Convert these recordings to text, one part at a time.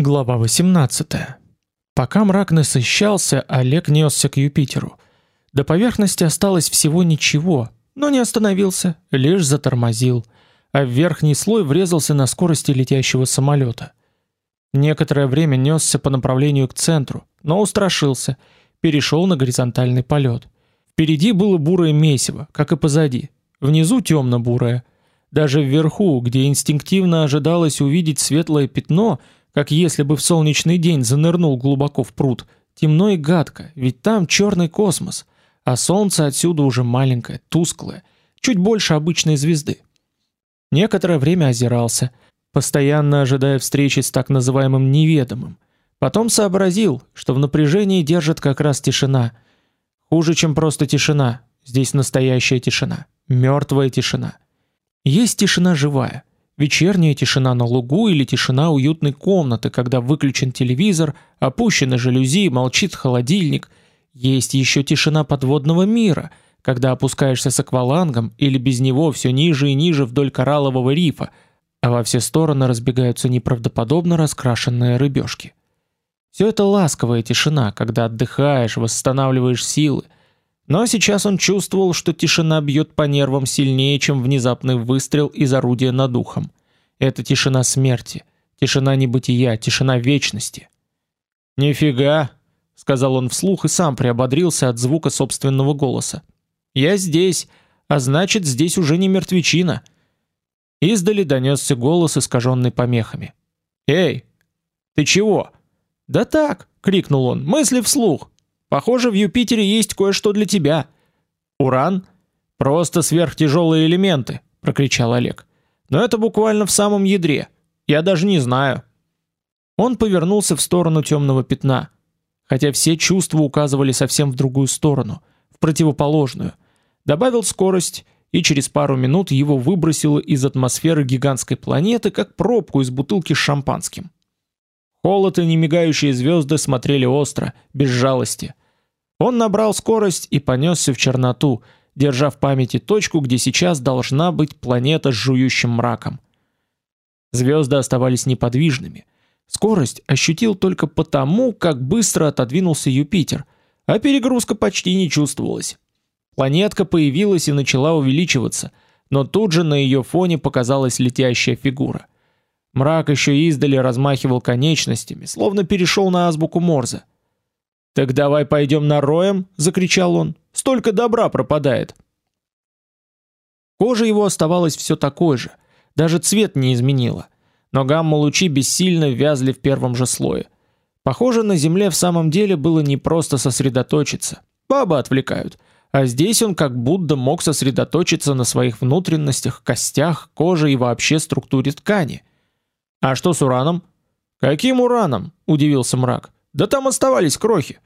Глава 18. Пока мрак насыщался, Олег несся к Юпитеру. До поверхности осталось всего ничего, но не остановился, лишь затормозил, а в верхний слой врезался на скорости летящего самолета. Некоторое время несся по направлению к центру, но устрашился, перешел на горизонтальный полет. Впереди было бурое месиво, как и позади. Внизу темно-бурое. Даже вверху, где инстинктивно ожидалось увидеть светлое пятно, как если бы в солнечный день занырнул глубоко в пруд, темно и гадко, ведь там черный космос, а солнце отсюда уже маленькое, тусклое, чуть больше обычной звезды. Некоторое время озирался, постоянно ожидая встречи с так называемым неведомым. Потом сообразил, что в напряжении держит как раз тишина. Хуже, чем просто тишина. Здесь настоящая тишина, мертвая тишина. Есть тишина живая, вечерняя тишина на лугу или тишина уютной комнаты, когда выключен телевизор, опущены жалюзи, молчит холодильник. Есть еще тишина подводного мира, когда опускаешься с аквалангом или без него все ниже и ниже вдоль кораллового рифа, а во все стороны разбегаются неправдоподобно раскрашенные рыбешки. Все это ласковая тишина, когда отдыхаешь, восстанавливаешь силы, но сейчас он чувствовал, что тишина бьет по нервам сильнее, чем внезапный выстрел из орудия над ухом. Это тишина смерти, тишина небытия, тишина вечности. «Нифига!» — сказал он вслух и сам приободрился от звука собственного голоса. «Я здесь, а значит, здесь уже не мертвечина». Издали донесся голос, искаженный помехами. «Эй, ты чего?» «Да так!» — крикнул он, мысли вслух. Похоже, в Юпитере есть кое-что для тебя. Уран? Просто сверхтяжелые элементы, прокричал Олег. Но это буквально в самом ядре. Я даже не знаю. Он повернулся в сторону темного пятна, хотя все чувства указывали совсем в другую сторону, в противоположную. Добавил скорость, и через пару минут его выбросило из атмосферы гигантской планеты, как пробку из бутылки с шампанским. Холод и немигающие звезды смотрели остро, без жалости. Он набрал скорость и понесся в черноту, держа в памяти точку, где сейчас должна быть планета с жующим мраком. Звезды оставались неподвижными. Скорость ощутил только потому, как быстро отодвинулся Юпитер, а перегрузка почти не чувствовалась. Планетка появилась и начала увеличиваться, но тут же на ее фоне показалась летящая фигура — Мрак еще издали размахивал конечностями, словно перешел на азбуку Морзе. «Так давай пойдем на роем!» — закричал он. «Столько добра пропадает!» Кожа его оставалась все такой же, даже цвет не изменила, но гамма-лучи бессильно вязли в первом же слое. Похоже, на Земле в самом деле было не просто сосредоточиться. Бабы отвлекают. А здесь он как будто мог сосредоточиться на своих внутренностях, костях, коже и вообще структуре ткани. А что с ураном? Каким ураном? удивился мрак. Да там оставались крохи.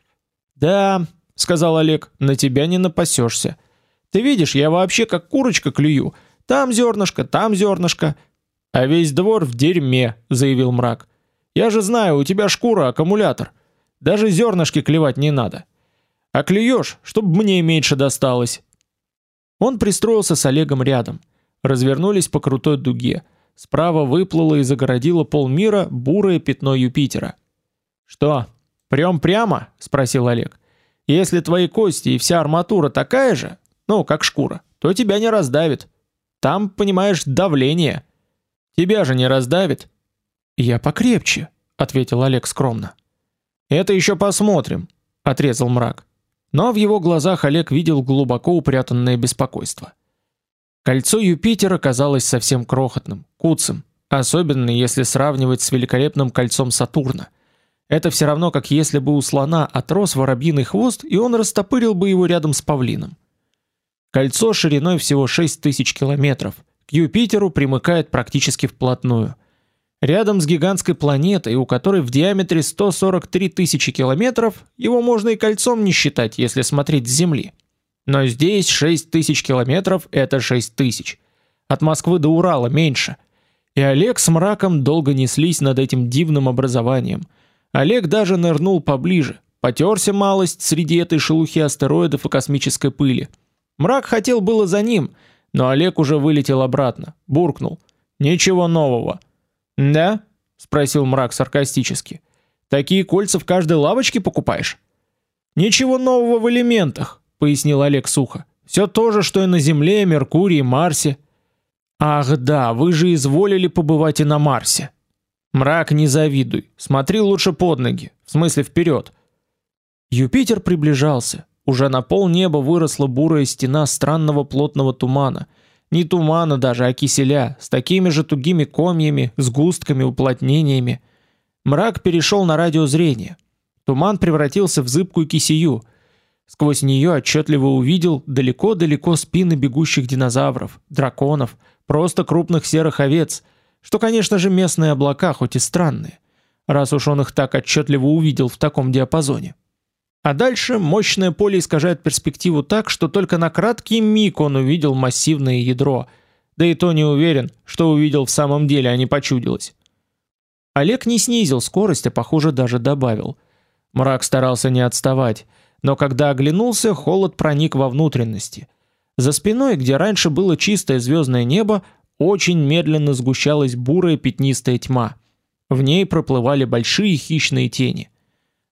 Да, сказал Олег, на тебя не напасешься. Ты видишь, я вообще как курочка клюю. Там зернышко, там зернышко. А весь двор в дерьме, заявил мрак. Я же знаю, у тебя шкура аккумулятор. Даже зернышки клевать не надо. А клюешь, чтобы мне меньше досталось. Он пристроился с Олегом рядом. Развернулись по крутой дуге. Справа выплыло и загородило полмира бурое пятно Юпитера. Что? Прям прямо? спросил Олег. Если твои кости и вся арматура такая же, ну, как шкура, то тебя не раздавит. Там, понимаешь, давление. Тебя же не раздавит. Я покрепче, ответил Олег скромно. Это еще посмотрим, отрезал мрак. Но в его глазах Олег видел глубоко упрятанное беспокойство. Кольцо Юпитера казалось совсем крохотным, куцым, особенно если сравнивать с великолепным кольцом Сатурна. Это все равно, как если бы у слона отрос воробьиный хвост, и он растопырил бы его рядом с павлином. Кольцо шириной всего 6000 километров, к Юпитеру примыкает практически вплотную. Рядом с гигантской планетой, у которой в диаметре 143 тысячи километров, его можно и кольцом не считать, если смотреть с Земли. Но здесь 6 тысяч километров – это 6 тысяч. От Москвы до Урала меньше. И Олег с мраком долго неслись над этим дивным образованием. Олег даже нырнул поближе, потерся малость среди этой шелухи астероидов и космической пыли. Мрак хотел было за ним, но Олег уже вылетел обратно, буркнул. «Ничего нового». «Да?» — спросил мрак саркастически. Такие кольца в каждой лавочке покупаешь? Ничего нового в элементах, пояснил Олег сухо. Все то же, что и на Земле, Меркурии, Марсе. Ах, да, вы же изволили побывать и на Марсе. Мрак, не завидуй. Смотри лучше под ноги, в смысле вперед. Юпитер приближался. Уже на пол неба выросла бурая стена странного плотного тумана. Не тумана даже, а киселя, с такими же тугими комьями, сгустками, уплотнениями. Мрак перешел на радиозрение. Туман превратился в зыбкую кисею. Сквозь нее отчетливо увидел далеко-далеко спины бегущих динозавров, драконов, просто крупных серых овец, что, конечно же, местные облака, хоть и странные, раз уж он их так отчетливо увидел в таком диапазоне. А дальше мощное поле искажает перспективу так, что только на краткий миг он увидел массивное ядро, да и то не уверен, что увидел в самом деле, а не почудилось. Олег не снизил скорость, а похоже даже добавил. Мрак старался не отставать, но когда оглянулся, холод проник во внутренности. За спиной, где раньше было чистое звездное небо, очень медленно сгущалась бурая пятнистая тьма. В ней проплывали большие хищные тени.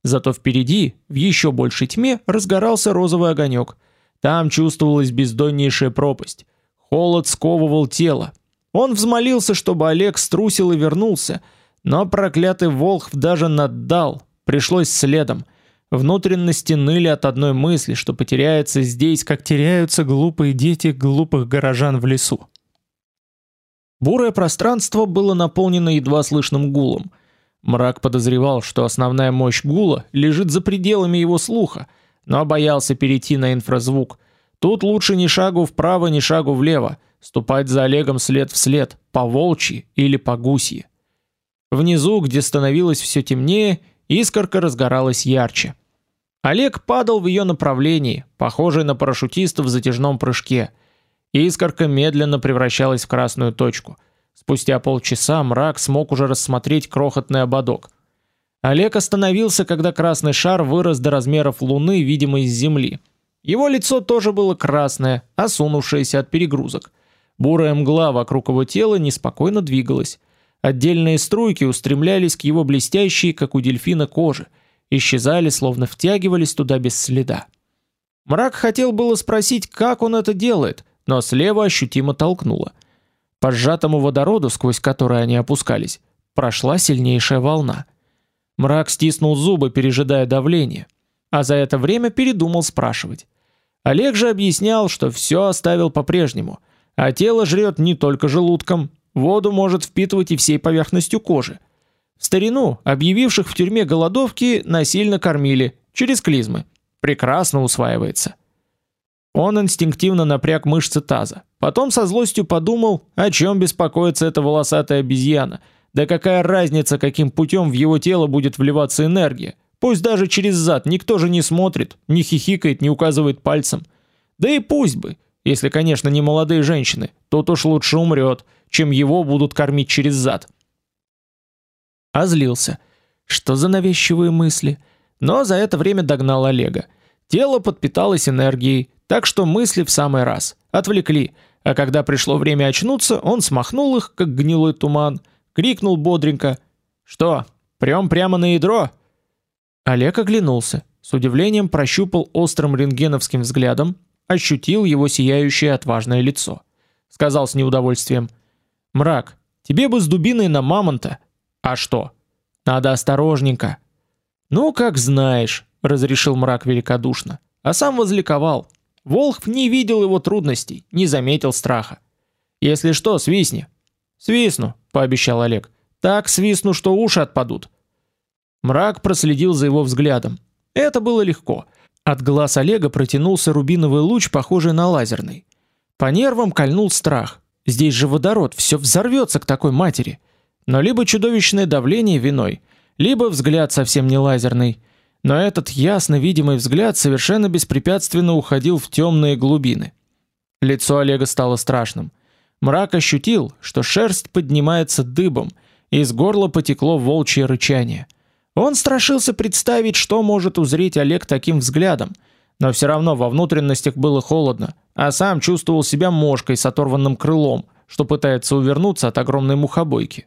Зато впереди, в еще большей тьме, разгорался розовый огонек. Там чувствовалась бездоннейшая пропасть. Холод сковывал тело. Он взмолился, чтобы Олег струсил и вернулся, но проклятый волхв даже наддал, пришлось следом. Внутренности ныли от одной мысли, что потеряется здесь, как теряются глупые дети глупых горожан в лесу. Бурое пространство было наполнено едва слышным гулом. Мрак подозревал, что основная мощь гула лежит за пределами его слуха, но боялся перейти на инфразвук. Тут лучше ни шагу вправо, ни шагу влево, ступать за Олегом след в след, по волчьи или по гусьи. Внизу, где становилось все темнее, искорка разгоралась ярче. Олег падал в ее направлении, похожий на парашютиста в затяжном прыжке. Искорка медленно превращалась в красную точку – Спустя полчаса мрак смог уже рассмотреть крохотный ободок. Олег остановился, когда красный шар вырос до размеров Луны, видимо из Земли. Его лицо тоже было красное, осунувшееся от перегрузок. Бурая мгла вокруг его тела неспокойно двигалась. Отдельные струйки устремлялись к его блестящей, как у дельфина, коже, исчезали, словно втягивались туда без следа. Мрак хотел было спросить, как он это делает, но слева ощутимо толкнуло. По сжатому водороду, сквозь который они опускались, прошла сильнейшая волна. Мрак стиснул зубы, пережидая давление, а за это время передумал спрашивать. Олег же объяснял, что все оставил по-прежнему, а тело жрет не только желудком, воду может впитывать и всей поверхностью кожи. В старину объявивших в тюрьме голодовки насильно кормили через клизмы. Прекрасно усваивается. Он инстинктивно напряг мышцы таза. Потом со злостью подумал, о чем беспокоится эта волосатая обезьяна. Да какая разница, каким путем в его тело будет вливаться энергия? Пусть даже через зад, никто же не смотрит, не хихикает, не указывает пальцем. Да и пусть бы, если, конечно, не молодые женщины, тот уж лучше умрет, чем его будут кормить через зад. Озлился. Что за навязчивые мысли? Но за это время догнал Олега. Тело подпиталось энергией, так что мысли в самый раз. Отвлекли. А когда пришло время очнуться, он смахнул их, как гнилой туман, крикнул бодренько: "Что? Прям прямо на ядро?" Олег оглянулся, с удивлением прощупал острым рентгеновским взглядом, ощутил его сияющее отважное лицо. Сказал с неудовольствием: "Мрак, тебе бы с дубиной на мамонта. А что? Надо осторожненько". "Ну, как знаешь", разрешил мрак великодушно, а сам возликовал. Волхв не видел его трудностей, не заметил страха. Если что, свистни. Свистну, пообещал Олег. Так свистну, что уши отпадут. Мрак проследил за его взглядом. Это было легко. От глаз Олега протянулся рубиновый луч, похожий на лазерный. По нервам кольнул страх. Здесь же водород, все взорвется к такой матери. Но либо чудовищное давление виной, либо взгляд совсем не лазерный но этот ясно видимый взгляд совершенно беспрепятственно уходил в темные глубины. Лицо Олега стало страшным. Мрак ощутил, что шерсть поднимается дыбом, и из горла потекло волчье рычание. Он страшился представить, что может узреть Олег таким взглядом, но все равно во внутренностях было холодно, а сам чувствовал себя мошкой с оторванным крылом, что пытается увернуться от огромной мухобойки.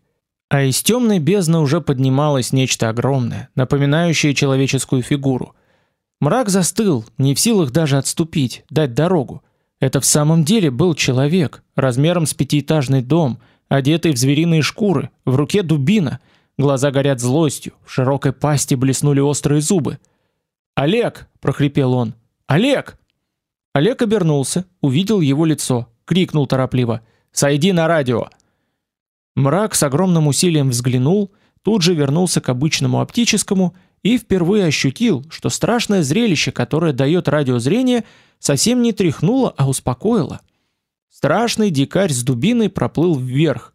А из темной бездны уже поднималось нечто огромное, напоминающее человеческую фигуру. Мрак застыл, не в силах даже отступить, дать дорогу. Это в самом деле был человек, размером с пятиэтажный дом, одетый в звериные шкуры, в руке дубина, глаза горят злостью, в широкой пасти блеснули острые зубы. "Олег!" прохрипел он. "Олег!" Олег обернулся, увидел его лицо, крикнул торопливо: "Сойди на радио!" Мрак с огромным усилием взглянул, тут же вернулся к обычному оптическому и впервые ощутил, что страшное зрелище, которое дает радиозрение, совсем не тряхнуло, а успокоило. Страшный дикарь с дубиной проплыл вверх,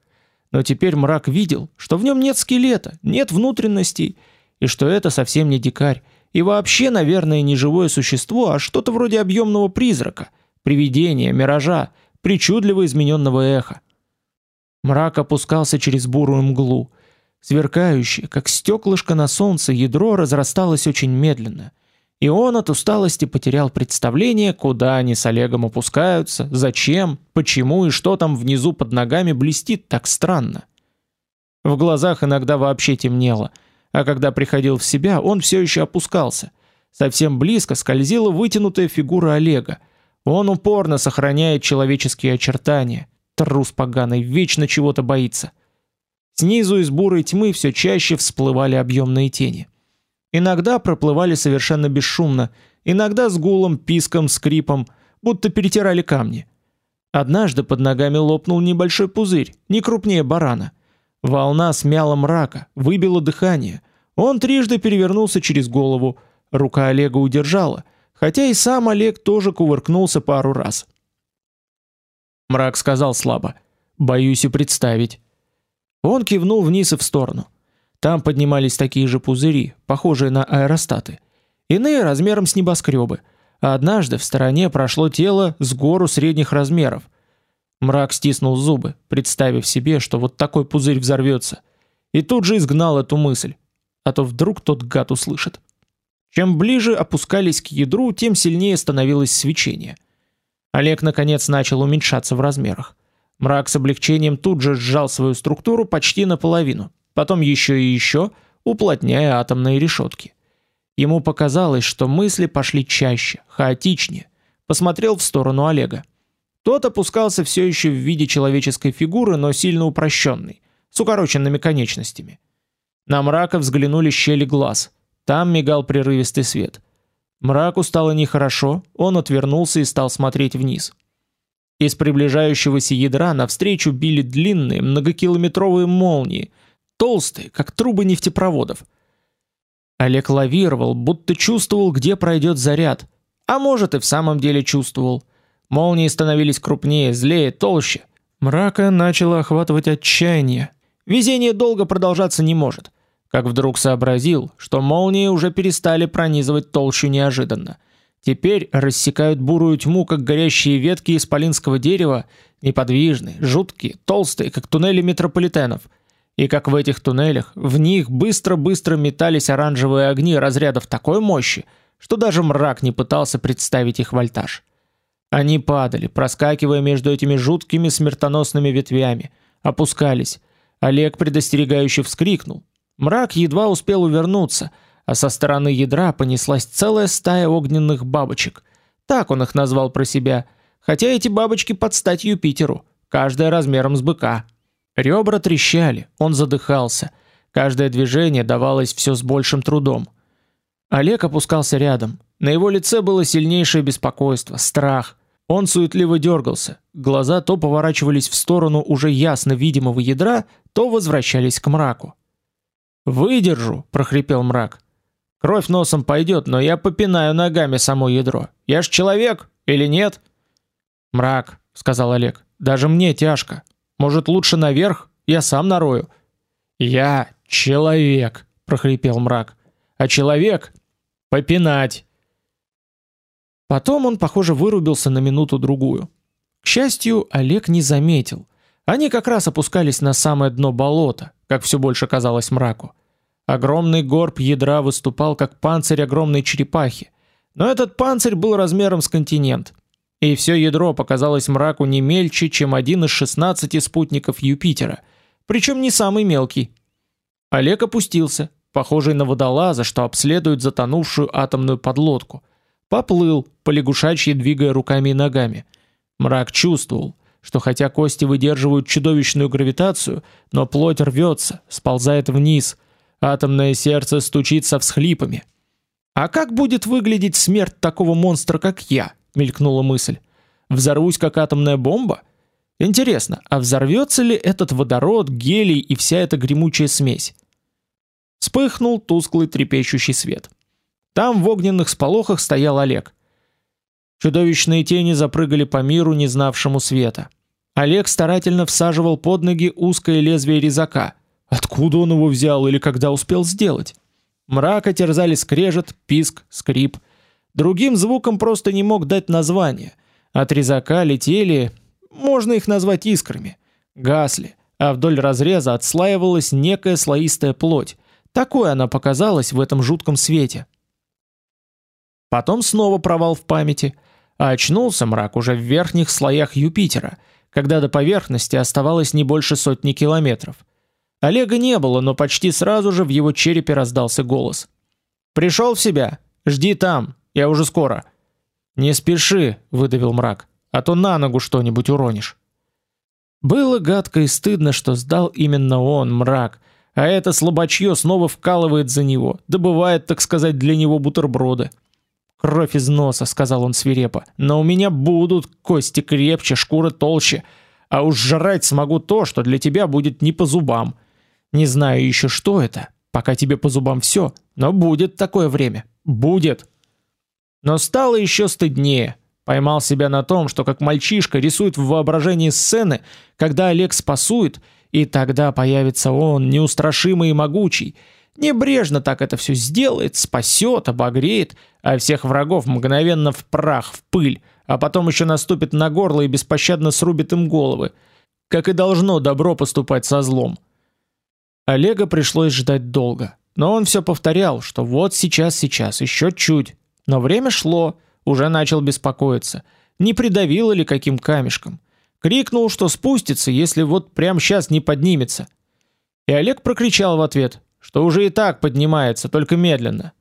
но теперь мрак видел, что в нем нет скелета, нет внутренностей, и что это совсем не дикарь, и вообще, наверное, не живое существо, а что-то вроде объемного призрака, привидения, миража, причудливо измененного эха. Мрак опускался через бурую мглу. Сверкающее, как стеклышко на солнце, ядро разрасталось очень медленно. И он от усталости потерял представление, куда они с Олегом опускаются, зачем, почему и что там внизу под ногами блестит так странно. В глазах иногда вообще темнело, а когда приходил в себя, он все еще опускался. Совсем близко скользила вытянутая фигура Олега. Он упорно сохраняет человеческие очертания – Трус поганый, вечно чего-то боится. Снизу из бурой тьмы все чаще всплывали объемные тени. Иногда проплывали совершенно бесшумно, иногда с гулом, писком, скрипом, будто перетирали камни. Однажды под ногами лопнул небольшой пузырь, не крупнее барана. Волна смяла мрака, выбила дыхание. Он трижды перевернулся через голову. Рука Олега удержала, хотя и сам Олег тоже кувыркнулся пару раз. Мрак сказал слабо: "Боюсь и представить". Он кивнул вниз и в сторону. Там поднимались такие же пузыри, похожие на аэростаты, иные размером с небоскребы. А однажды в стороне прошло тело с гору средних размеров. Мрак стиснул зубы, представив себе, что вот такой пузырь взорвется, и тут же изгнал эту мысль, а то вдруг тот гад услышит. Чем ближе опускались к ядру, тем сильнее становилось свечение. Олег наконец начал уменьшаться в размерах. Мрак с облегчением тут же сжал свою структуру почти наполовину, потом еще и еще, уплотняя атомные решетки. Ему показалось, что мысли пошли чаще, хаотичнее. Посмотрел в сторону Олега. Тот опускался все еще в виде человеческой фигуры, но сильно упрощенный, с укороченными конечностями. На мрака взглянули щели глаз. Там мигал прерывистый свет. Мраку стало нехорошо, он отвернулся и стал смотреть вниз. Из приближающегося ядра навстречу били длинные многокилометровые молнии, толстые, как трубы нефтепроводов. Олег лавировал, будто чувствовал, где пройдет заряд, а может и в самом деле чувствовал. Молнии становились крупнее, злее, толще. Мрака начало охватывать отчаяние. Везение долго продолжаться не может как вдруг сообразил, что молнии уже перестали пронизывать толщу неожиданно. Теперь рассекают бурую тьму, как горящие ветки исполинского дерева, неподвижные, жуткие, толстые, как туннели метрополитенов. И как в этих туннелях, в них быстро-быстро метались оранжевые огни разрядов такой мощи, что даже мрак не пытался представить их вольтаж. Они падали, проскакивая между этими жуткими смертоносными ветвями, опускались. Олег предостерегающе вскрикнул, Мрак едва успел увернуться, а со стороны ядра понеслась целая стая огненных бабочек. Так он их назвал про себя, хотя эти бабочки под стать Юпитеру, каждая размером с быка. Ребра трещали, он задыхался. Каждое движение давалось все с большим трудом. Олег опускался рядом. На его лице было сильнейшее беспокойство, страх. Он суетливо дергался. Глаза то поворачивались в сторону уже ясно видимого ядра, то возвращались к мраку. Выдержу, прохрипел мрак. Кровь носом пойдет, но я попинаю ногами само ядро. Я ж человек или нет? Мрак, сказал Олег. Даже мне тяжко. Может, лучше наверх? Я сам нарою. Я человек, прохрипел мрак. А человек попинать. Потом он, похоже, вырубился на минуту другую. К счастью, Олег не заметил. Они как раз опускались на самое дно болота, как все больше казалось мраку. Огромный горб ядра выступал как панцирь огромной черепахи, но этот панцирь был размером с континент. И все ядро показалось мраку не мельче, чем один из 16 спутников Юпитера, причем не самый мелкий. Олег опустился, похожий на водолаза, что обследует затонувшую атомную подлодку. Поплыл, полягушачьи двигая руками и ногами. Мрак чувствовал, что хотя кости выдерживают чудовищную гравитацию, но плоть рвется, сползает вниз, атомное сердце стучит со всхлипами. А как будет выглядеть смерть такого монстра, как я? мелькнула мысль. Взорвусь как атомная бомба? Интересно, а взорвется ли этот водород, гелий и вся эта гремучая смесь? Вспыхнул тусклый трепещущий свет. Там в огненных сполохах стоял Олег. Чудовищные тени запрыгали по миру, не знавшему света. Олег старательно всаживал под ноги узкое лезвие резака. Откуда он его взял или когда успел сделать? Мрака терзали скрежет, писк, скрип. Другим звуком просто не мог дать название. От резака летели, можно их назвать искрами, гасли, а вдоль разреза отслаивалась некая слоистая плоть. Такой она показалась в этом жутком свете. Потом снова провал в памяти, а очнулся мрак уже в верхних слоях Юпитера, когда до поверхности оставалось не больше сотни километров. Олега не было, но почти сразу же в его черепе раздался голос. «Пришел в себя? Жди там, я уже скоро». «Не спеши», — выдавил мрак, — «а то на ногу что-нибудь уронишь». Было гадко и стыдно, что сдал именно он, мрак, а это слабачье снова вкалывает за него, добывает, так сказать, для него бутерброды. «Кровь из носа», — сказал он свирепо, — «но у меня будут кости крепче, шкура толще, а уж жрать смогу то, что для тебя будет не по зубам». Не знаю еще, что это, пока тебе по зубам все, но будет такое время. Будет. Но стало еще стыднее. Поймал себя на том, что как мальчишка рисует в воображении сцены, когда Олег спасует, и тогда появится он, неустрашимый и могучий. Небрежно так это все сделает, спасет, обогреет, а всех врагов мгновенно в прах, в пыль, а потом еще наступит на горло и беспощадно срубит им головы. Как и должно добро поступать со злом. Олега пришлось ждать долго, но он все повторял, что вот сейчас, сейчас, еще чуть. Но время шло, уже начал беспокоиться, не придавило ли каким камешком. Крикнул, что спустится, если вот прямо сейчас не поднимется. И Олег прокричал в ответ, что уже и так поднимается, только медленно.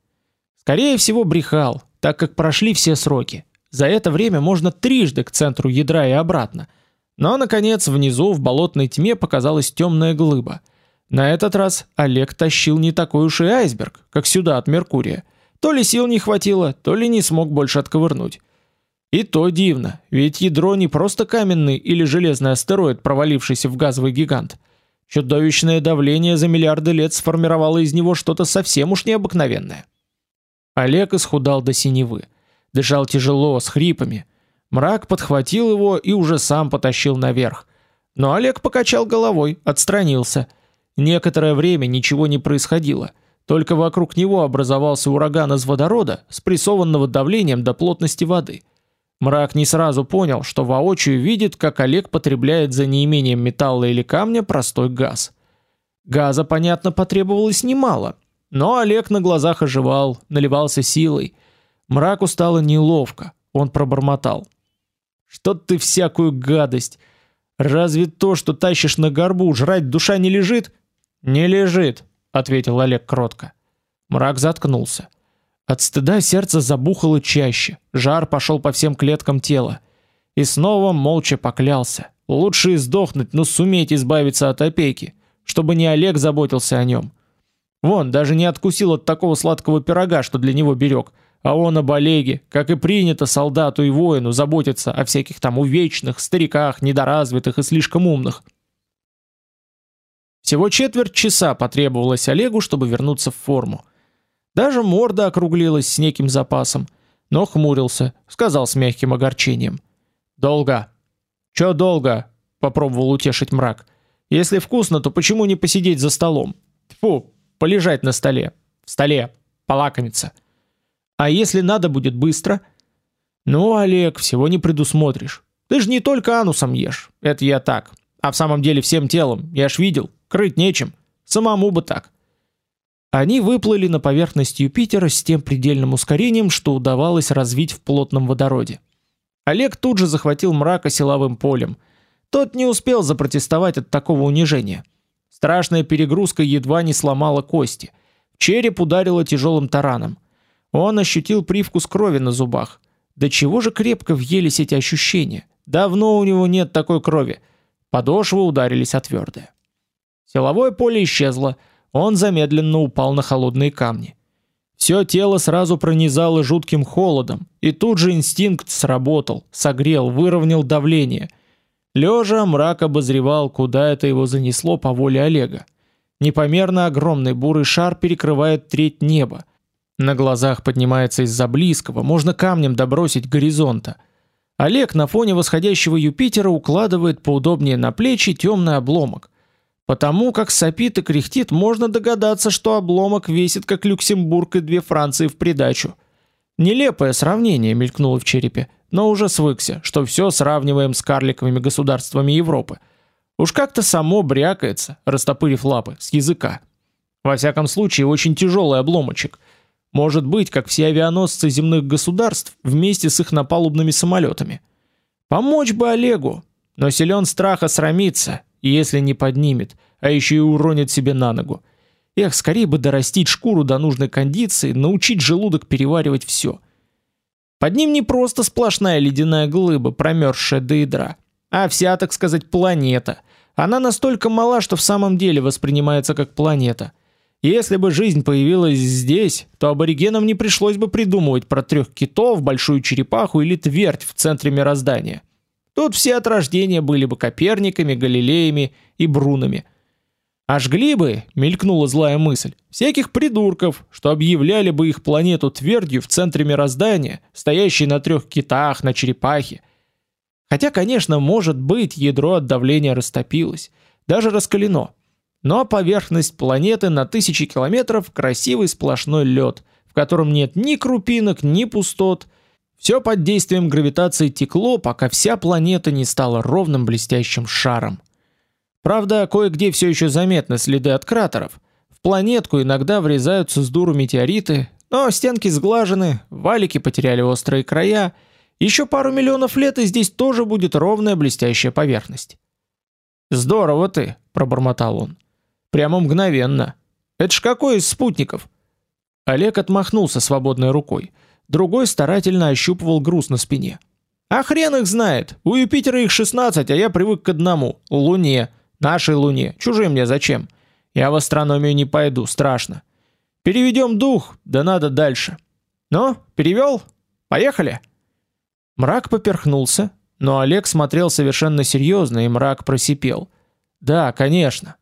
Скорее всего, брехал, так как прошли все сроки. За это время можно трижды к центру ядра и обратно. Но наконец внизу в болотной тьме показалась темная глыба — на этот раз Олег тащил не такой уж и айсберг, как сюда от Меркурия. То ли сил не хватило, то ли не смог больше отковырнуть. И то дивно, ведь ядро не просто каменный или железный астероид, провалившийся в газовый гигант. Чудовищное давление за миллиарды лет сформировало из него что-то совсем уж необыкновенное. Олег исхудал до синевы. Дышал тяжело, с хрипами. Мрак подхватил его и уже сам потащил наверх. Но Олег покачал головой, отстранился – Некоторое время ничего не происходило, только вокруг него образовался ураган из водорода, спрессованного давлением до плотности воды. Мрак не сразу понял, что воочию видит, как Олег потребляет за неимением металла или камня простой газ. Газа, понятно, потребовалось немало, но Олег на глазах оживал, наливался силой. Мраку стало неловко, он пробормотал. «Что ты всякую гадость! Разве то, что тащишь на горбу, жрать душа не лежит?» Не лежит, ответил Олег кротко. Мрак заткнулся. От стыда сердце забухало чаще, жар пошел по всем клеткам тела. И снова молча поклялся: лучше сдохнуть, но суметь избавиться от опеки, чтобы не Олег заботился о нем. Вон, даже не откусил от такого сладкого пирога, что для него берег, а он об Олеге, как и принято солдату и воину, заботиться о всяких там увечных, стариках, недоразвитых и слишком умных. Всего четверть часа потребовалось Олегу, чтобы вернуться в форму. Даже морда округлилась с неким запасом, но хмурился, сказал с мягким огорчением: "Долго". "Что долго?" попробовал утешить мрак. "Если вкусно, то почему не посидеть за столом? Фу, полежать на столе. В столе, полакомиться. А если надо будет быстро? Ну, Олег, всего не предусмотришь. Ты же не только анусом ешь. Это я так. А в самом деле всем телом. Я ж видел. Крыть нечем. Самому бы так. Они выплыли на поверхность Юпитера с тем предельным ускорением, что удавалось развить в плотном водороде. Олег тут же захватил мрака силовым полем. Тот не успел запротестовать от такого унижения. Страшная перегрузка едва не сломала кости. Череп ударило тяжелым тараном. Он ощутил привкус крови на зубах. До чего же крепко въелись эти ощущения? Давно у него нет такой крови. Подошвы ударились о твердое. Силовое поле исчезло. Он замедленно упал на холодные камни. Все тело сразу пронизало жутким холодом, и тут же инстинкт сработал, согрел, выровнял давление. Лежа мрак обозревал, куда это его занесло по воле Олега. Непомерно огромный бурый шар перекрывает треть неба. На глазах поднимается из-за близкого, можно камнем добросить горизонта. Олег на фоне восходящего Юпитера укладывает поудобнее на плечи темный обломок. Потому как сопит и кряхтит, можно догадаться, что обломок весит как Люксембург и две Франции в придачу. Нелепое сравнение мелькнуло в черепе, но уже свыкся, что все сравниваем с карликовыми государствами Европы. Уж как-то само брякается, растопырив лапы, с языка. Во всяком случае, очень тяжелый обломочек. Может быть, как все авианосцы земных государств вместе с их напалубными самолетами. Помочь бы Олегу, но силен страха срамиться, если не поднимет, а еще и уронит себе на ногу. Эх, скорее бы дорастить шкуру до нужной кондиции, научить желудок переваривать все. Под ним не просто сплошная ледяная глыба, промерзшая до ядра, а вся, так сказать, планета. Она настолько мала, что в самом деле воспринимается как планета. Если бы жизнь появилась здесь, то аборигенам не пришлось бы придумывать про трех китов, большую черепаху или твердь в центре мироздания. Тут все от рождения были бы Коперниками, Галилеями и Брунами. А жгли бы, мелькнула злая мысль, всяких придурков, что объявляли бы их планету твердью в центре мироздания, стоящей на трех китах, на черепахе. Хотя, конечно, может быть, ядро от давления растопилось, даже раскалено. Но поверхность планеты на тысячи километров красивый сплошной лед, в котором нет ни крупинок, ни пустот, все под действием гравитации текло, пока вся планета не стала ровным блестящим шаром. Правда, кое-где все еще заметны следы от кратеров. В планетку иногда врезаются с дуру метеориты, но стенки сглажены, валики потеряли острые края. Еще пару миллионов лет и здесь тоже будет ровная блестящая поверхность. Здорово ты, пробормотал он. Прямо мгновенно. Это ж какой из спутников? Олег отмахнулся свободной рукой. Другой старательно ощупывал груз на спине. А хрен их знает. У Юпитера их 16, а я привык к одному Луне, нашей Луне. Чужим мне зачем? Я в астрономию не пойду, страшно. Переведем дух, да надо дальше. Ну, перевел? Поехали. Мрак поперхнулся, но Олег смотрел совершенно серьезно, и мрак просипел: "Да, конечно".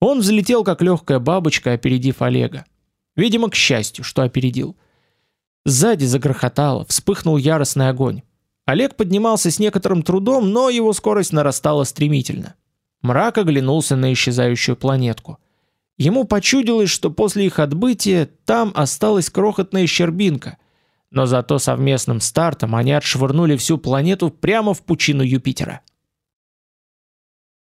Он взлетел как легкая бабочка, опередив Олега. Видимо, к счастью, что опередил. Сзади загрохотало, вспыхнул яростный огонь. Олег поднимался с некоторым трудом, но его скорость нарастала стремительно. Мрак оглянулся на исчезающую планетку. Ему почудилось, что после их отбытия там осталась крохотная щербинка, но зато совместным стартом они отшвырнули всю планету прямо в пучину Юпитера.